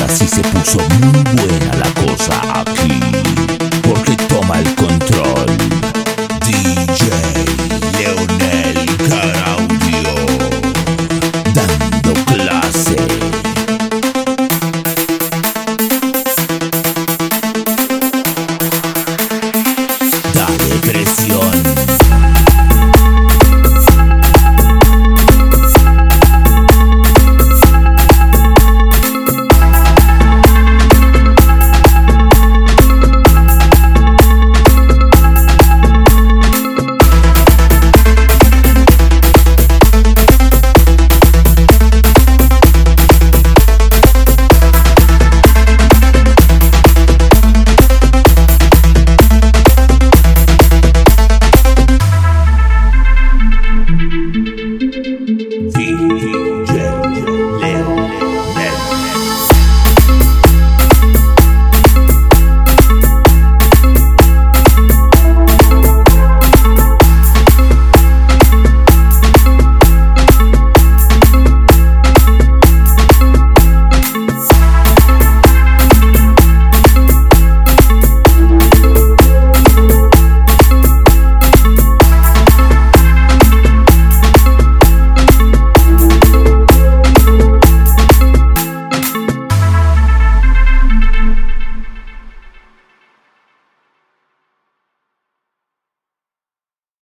ahora sí se puso muy buena la cosa aquí.